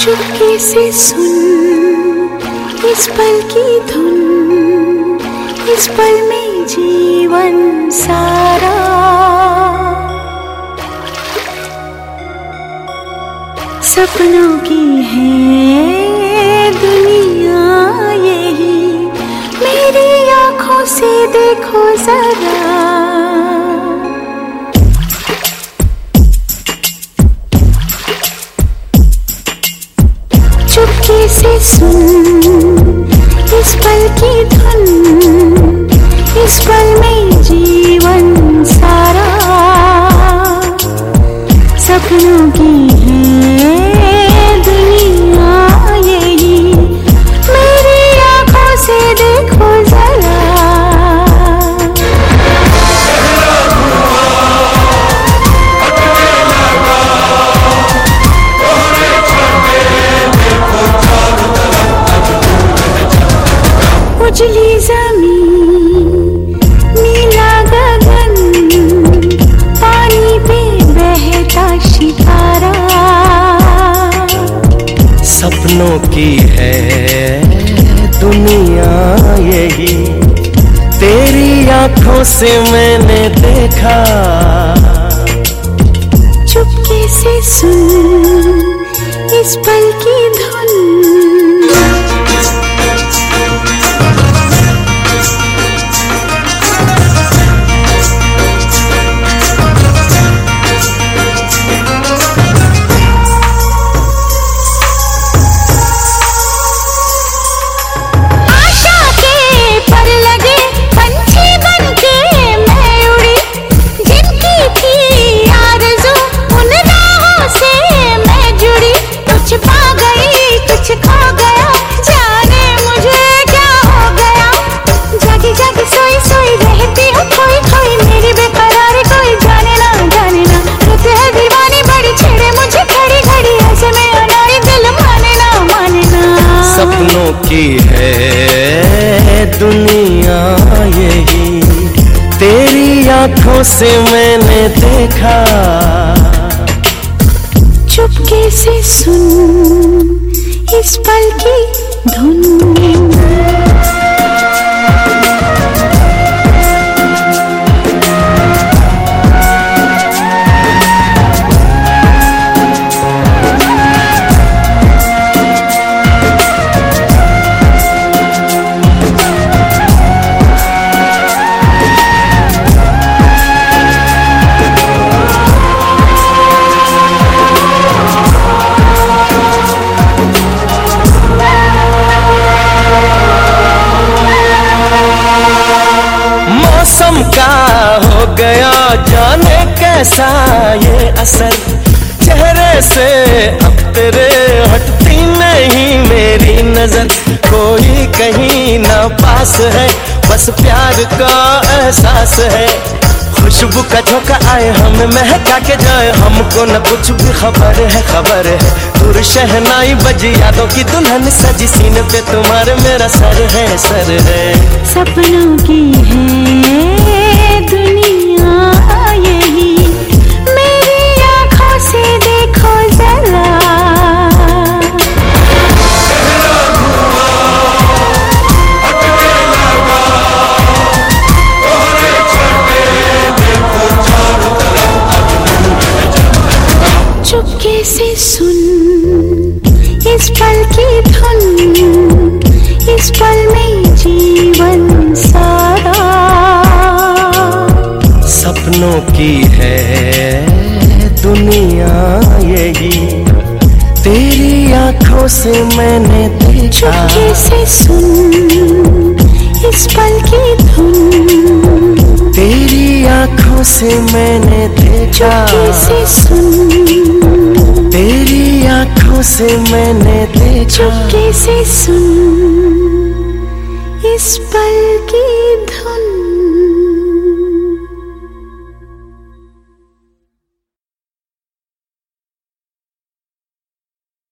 चुपके से सुन, इस पल की धुन, इस पल में जीवन सारा। सपनों की है दुनिया यही, मेरी आँखों से देखो जरा। सुन। इस पल की धुन इस पल में जीवन सारा। सपनों की उजली ज़मीन नीला गगन पानी पे बहता शिकारा। सपनों की है दुनिया यही तेरी आँखों से मैंने देखा। चुपके से सुन इस पल की धुन। सपनों की है दुनिया यही। तेरी आँखों से मैंने देखा। चुपके से सुन इस पल की धुन। कैसा ये असर चेहरे से अब तेरे हटती नहीं मेरी नज़र। कोई कहीं ना पास है, बस प्यार का एहसास है। खुशबू का झोंका आए हमें, महका के जाए हमको, न कुछ भी खबर है खबर है। दूर शहनाई बजी यादों की दुल्हन सजी सीने पे तुम्हारे मेरा सर है सर है। सपनों की है दुनिया। सुन। इस पल की धुन इस पल में जीवन सारा। सपनों की है दुनिया यही। तेरी आँखों से मैंने देखा। से सुन इस पल की धुन। तेरी आँखों से मैंने देखा। से सुन। से मैंने देखा। चुपके से सुन इस पल की